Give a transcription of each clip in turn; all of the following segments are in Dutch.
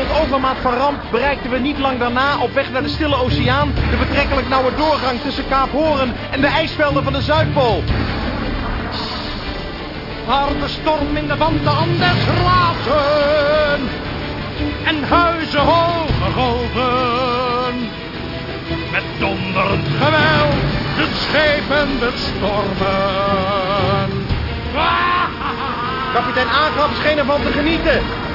Tot overmaat van ramp bereikten we niet lang daarna op weg naar de Stille Oceaan de betrekkelijk nauwe doorgang tussen Kaap Hoorn en de ijsvelden van de Zuidpool. Harde storm in de wanden anders razen en huizen hoge golven. Met donderend geweld de schepen bestormen. Kapitein Aagap scheen ervan te genieten.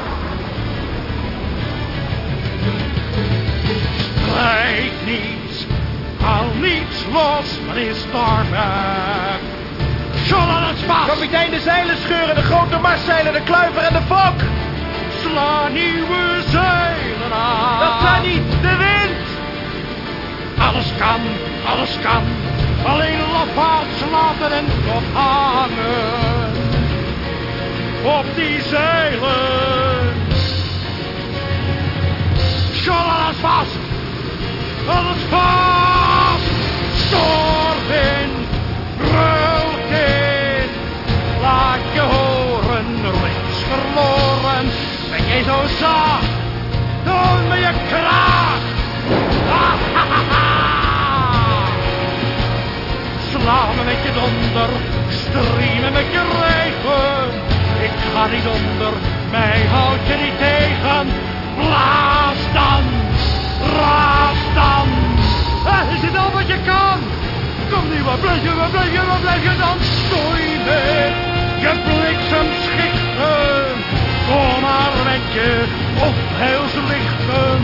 Aan het vast, Kapitein de zeilen scheuren, de grote mastzeilen, de kluiver en de fok. sla nieuwe zeilen aan. Dat kan niet, de wind. Alles kan, alles kan. Alleen lafaards laten en kop hangen. Op die zeilen. Scholl alles vast. Alles vast. Jij zo zacht? Toon me je kracht. Sla me met je donder, striemen met je regen. Ik ga niet onder, mij houd je niet tegen. Blaas dan, raas dan. Eh, Is dit al wat je kan? Kom nu, waar blijf je, waar blijf je, waar blijf je dan? Stoei met je bliksemschichten. Kom maar met je opheilslichten.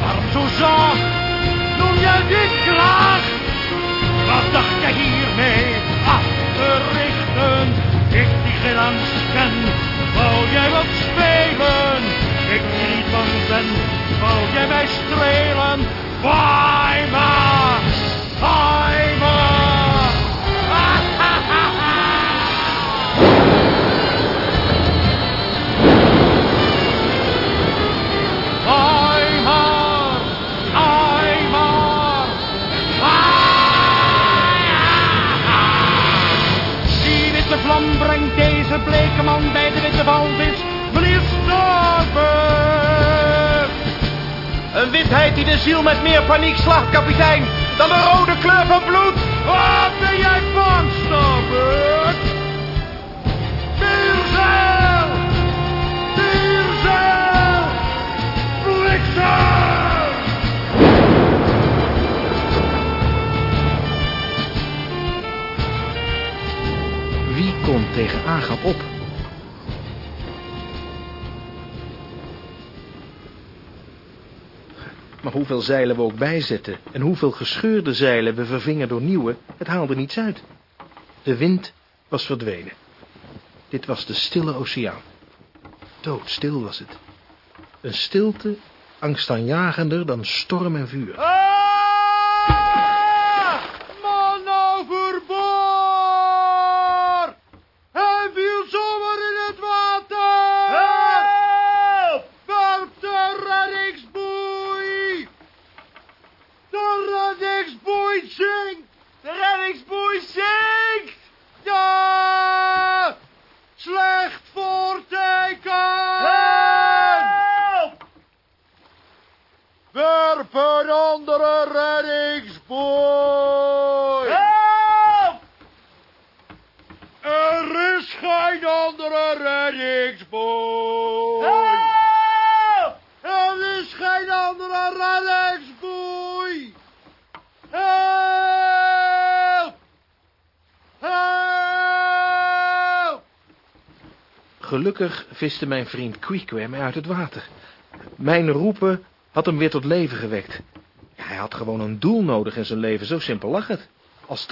Waarom zo zacht? Noem jij dit kracht? Wat dacht jij hiermee af te richten? Ik die geen angst wou jij wat spelen? Ik die niet bang ben, wou jij mij strelen? Een witheid die de ziel met meer paniek slacht, kapitein, dan de rode kleur van bloed. Wat ben jij bang, Starbuck? Bierzeil! Bierzeil! Bliksem! Wie komt tegen Aagap op? Maar hoeveel zeilen we ook bijzetten en hoeveel gescheurde zeilen we vervingen door nieuwe, het haalde niets uit. De wind was verdwenen. Dit was de stille oceaan. Doodstil was het. Een stilte angstaanjagender dan storm en vuur. Ah! Man overboord! Hij viel zomaar in het water! Help! Werp de reddingsboei! De reddingsboei zinkt! De reddingsboei zinkt! Ja! Slecht voorteken! Help! Werp een andere reddingsboei! Help! Er is geen andere reddingsboei! Help! Er is geen andere reddingsboei! Help! Help! Gelukkig viste mijn vriend Queequeg mij uit het water. Mijn roepen had hem weer tot leven gewekt. Hij had gewoon een doel nodig in zijn leven, zo simpel lag het. Als